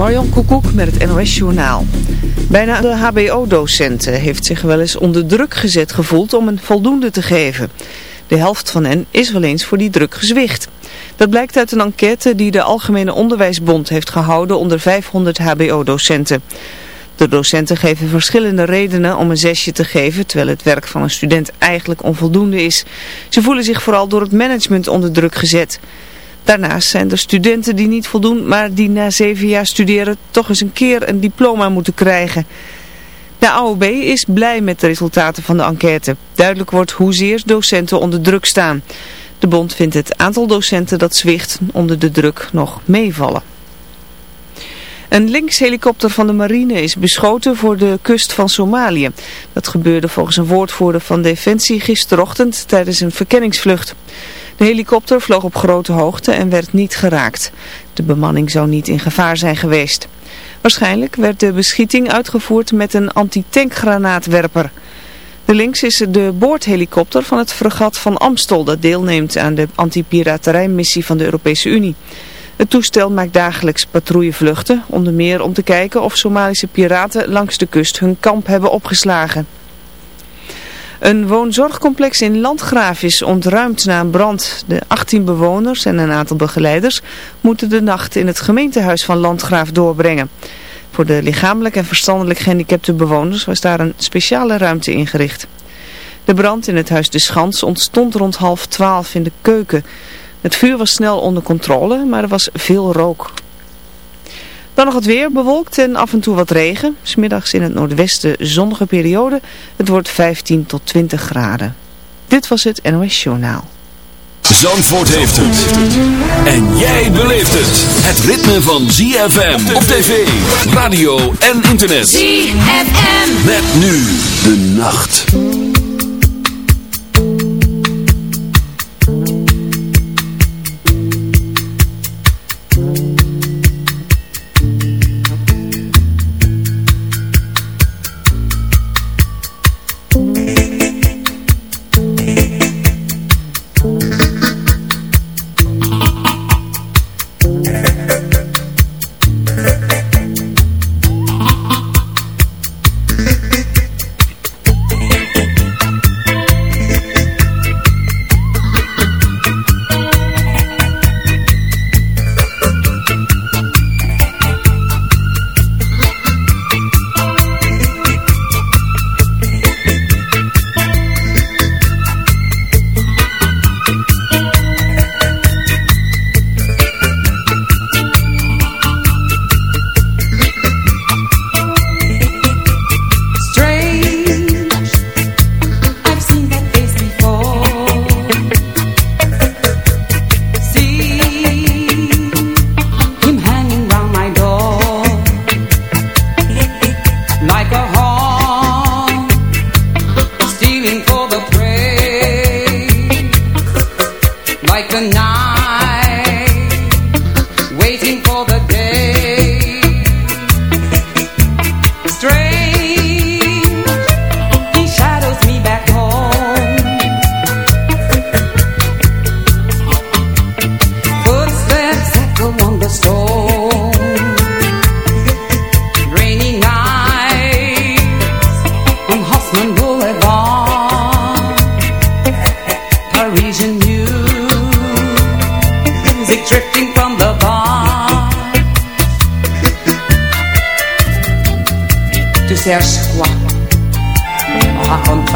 Marjan Koekoek met het NOS Journaal. Bijna de hbo-docenten heeft zich wel eens onder druk gezet gevoeld om een voldoende te geven. De helft van hen is wel eens voor die druk gezwicht. Dat blijkt uit een enquête die de Algemene Onderwijsbond heeft gehouden onder 500 hbo-docenten. De docenten geven verschillende redenen om een zesje te geven, terwijl het werk van een student eigenlijk onvoldoende is. Ze voelen zich vooral door het management onder druk gezet. Daarnaast zijn er studenten die niet voldoen, maar die na zeven jaar studeren toch eens een keer een diploma moeten krijgen. De AOB is blij met de resultaten van de enquête. Duidelijk wordt hoezeer docenten onder druk staan. De bond vindt het aantal docenten dat zwicht onder de druk nog meevallen. Een linkshelikopter van de marine is beschoten voor de kust van Somalië. Dat gebeurde volgens een woordvoerder van Defensie gisterochtend tijdens een verkenningsvlucht. De helikopter vloog op grote hoogte en werd niet geraakt. De bemanning zou niet in gevaar zijn geweest. Waarschijnlijk werd de beschieting uitgevoerd met een antitankgranaatwerper. De links is de boordhelikopter van het fregat van Amstel dat deelneemt aan de antipiraterijmissie van de Europese Unie. Het toestel maakt dagelijks patrouillevluchten, onder meer om te kijken of Somalische piraten langs de kust hun kamp hebben opgeslagen. Een woonzorgcomplex in Landgraaf is ontruimd na een brand. De 18 bewoners en een aantal begeleiders moeten de nacht in het gemeentehuis van Landgraaf doorbrengen. Voor de lichamelijk en verstandelijk gehandicapte bewoners was daar een speciale ruimte ingericht. De brand in het huis De Schans ontstond rond half twaalf in de keuken. Het vuur was snel onder controle, maar er was veel rook. Dan nog het weer, bewolkt en af en toe wat regen. Smiddags in het noordwesten zonnige periode. Het wordt 15 tot 20 graden. Dit was het NOS Journaal. Zandvoort heeft het. En jij beleeft het. Het ritme van ZFM op tv, radio en internet. ZFM. Met nu de nacht.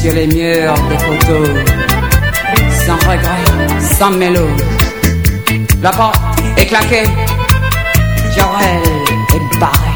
Sur les murs des photos, sans regret, sans mélo. La porte est claquée, Joël est barré.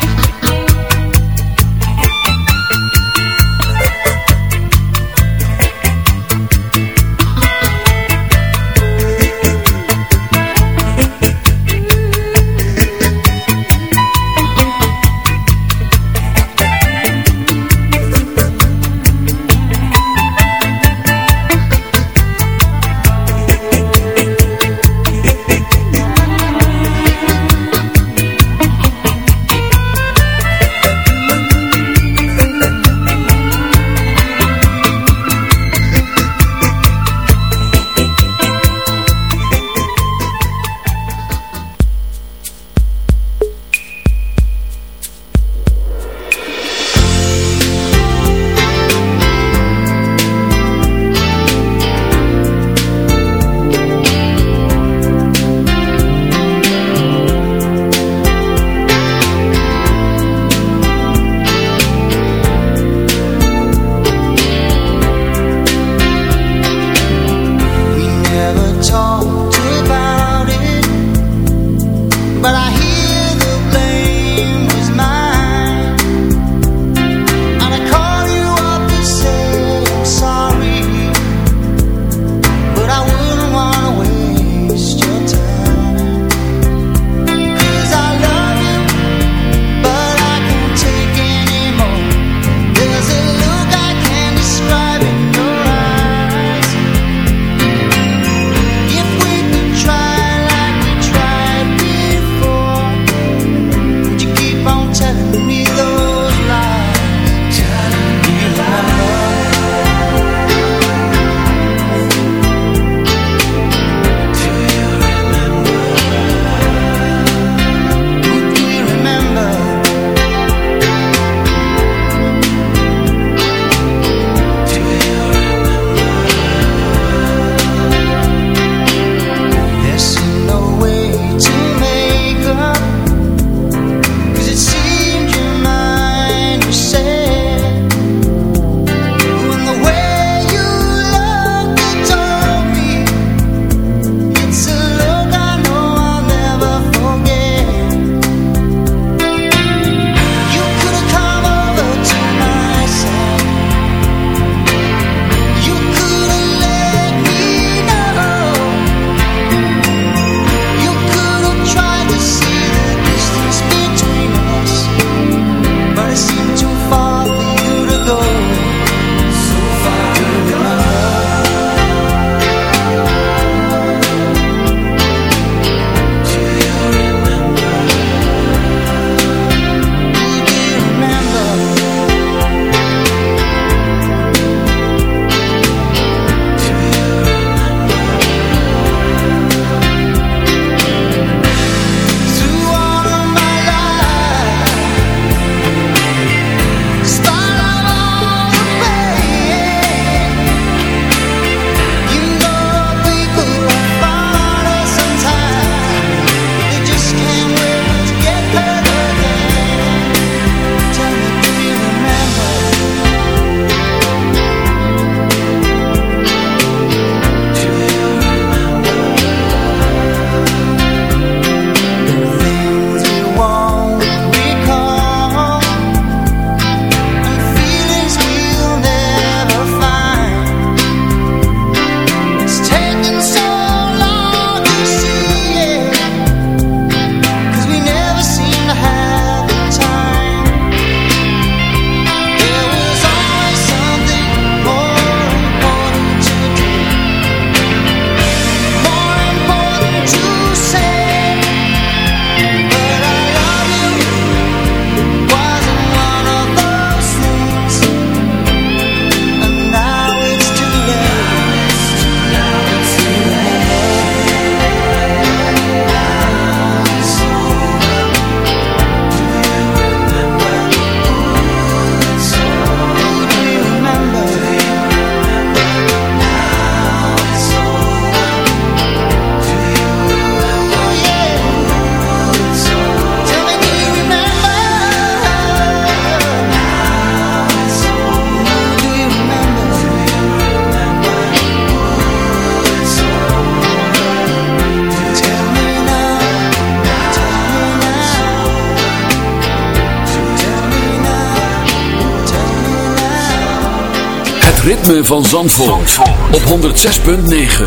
Van Zandvoort, op 106.9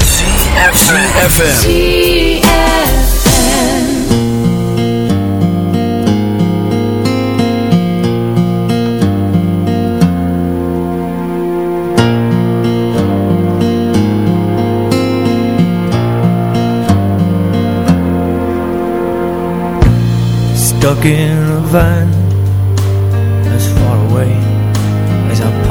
CFFM Stuck in a van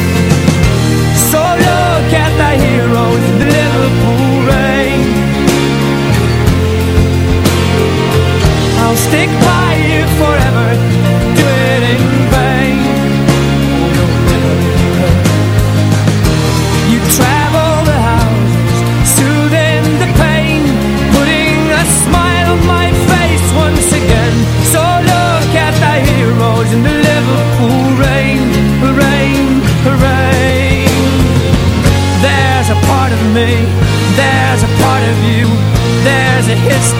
the heroes in the Liverpool rain. I'll stick by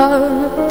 ook op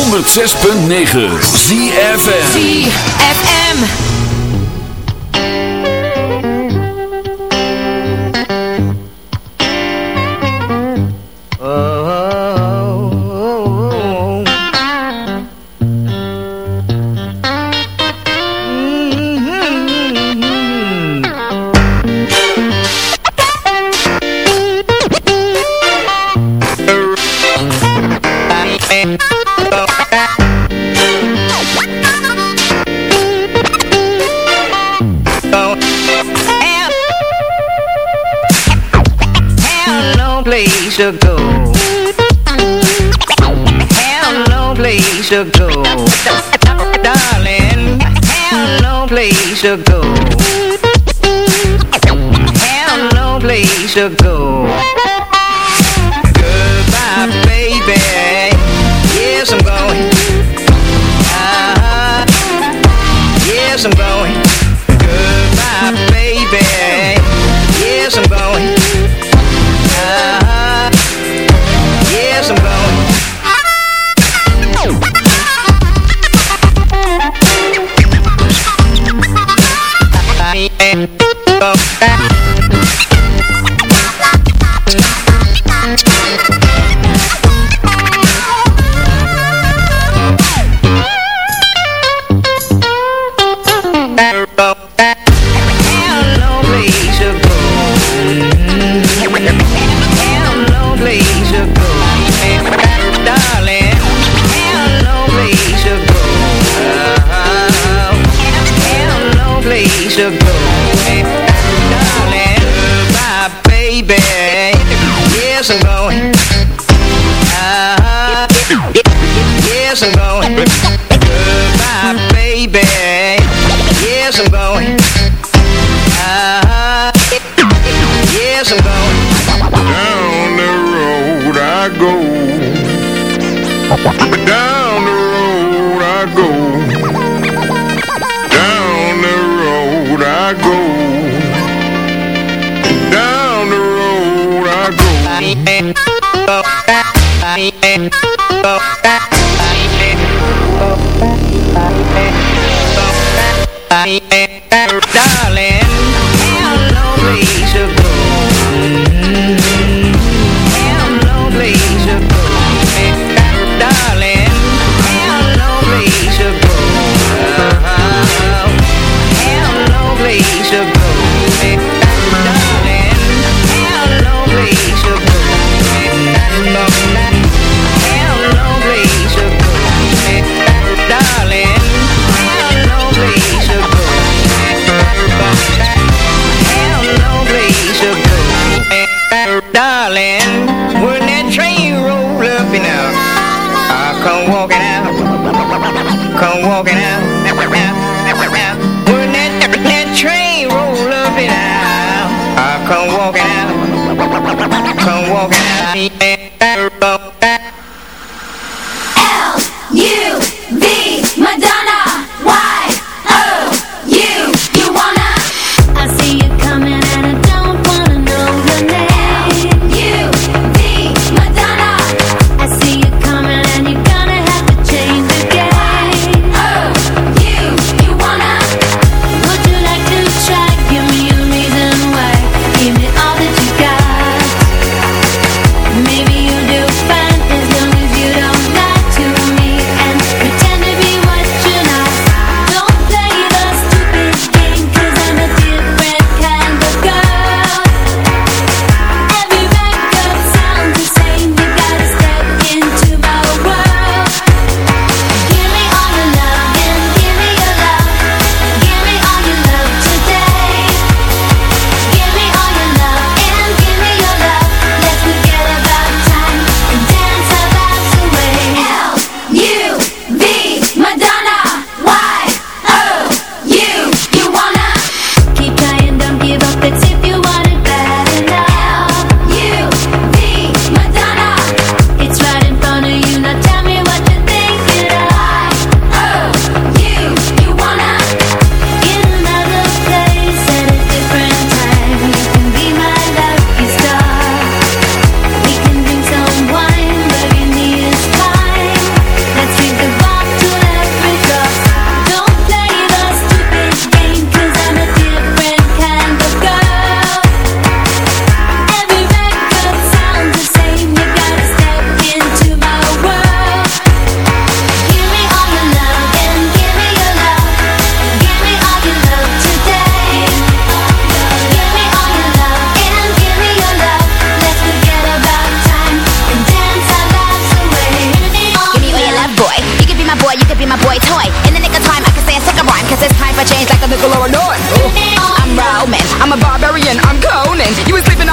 106.9 ZFM ZFM Darling, barbarian, I'm Conan. You was sleeping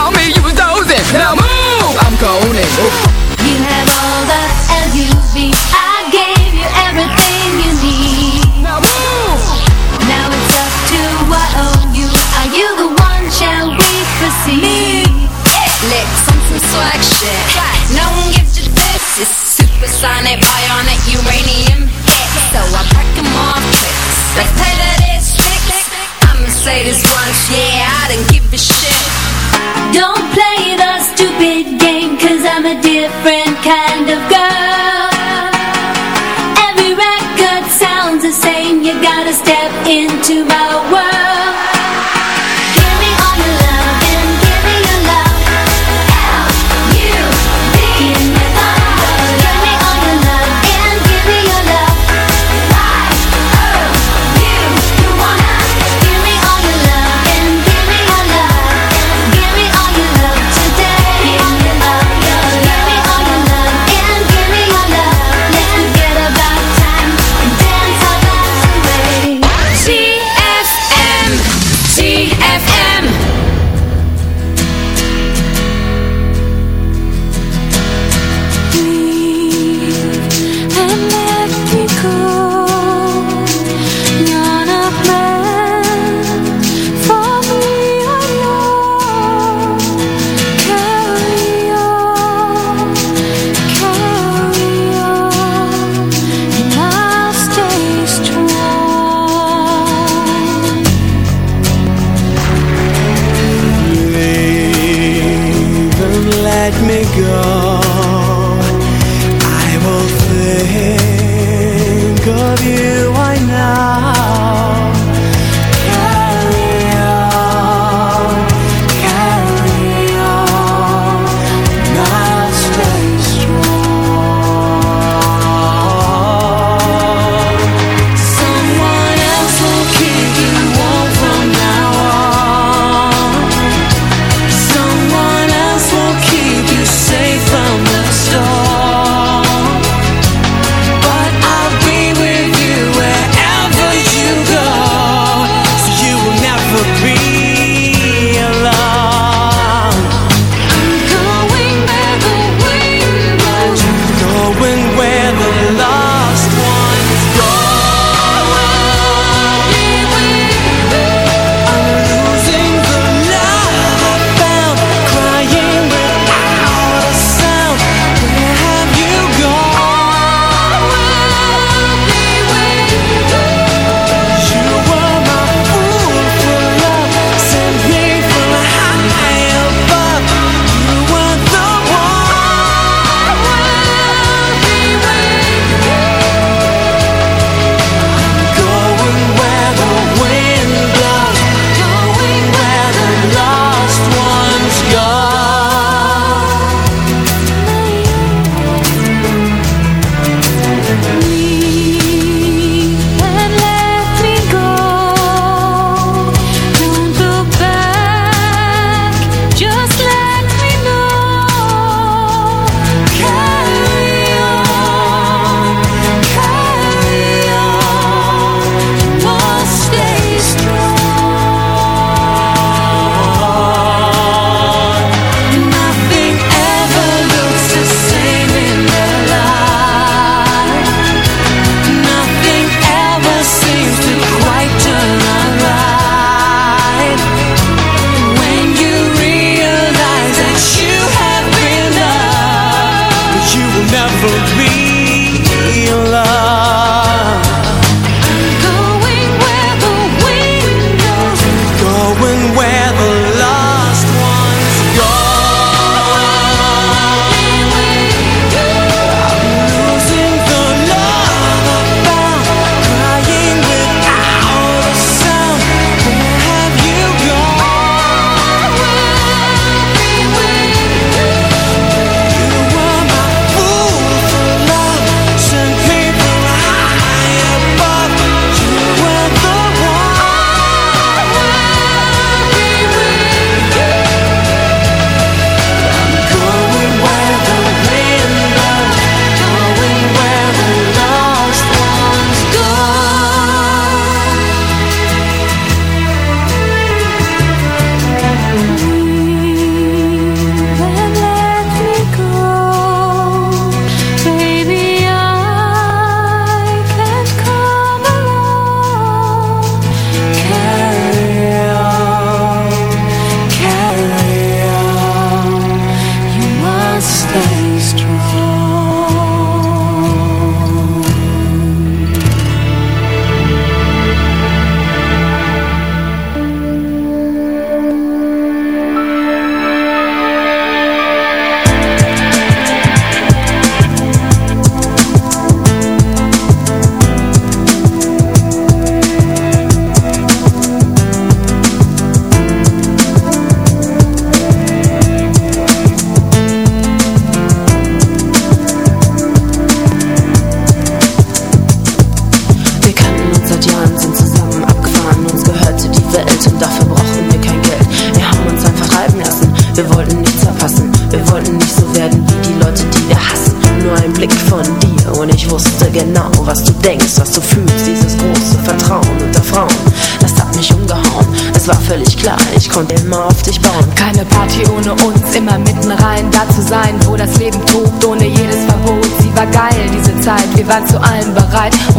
think of you.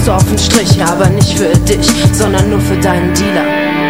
machst du auf den Strich, aber nicht für dich, sondern nur für deinen Dealer.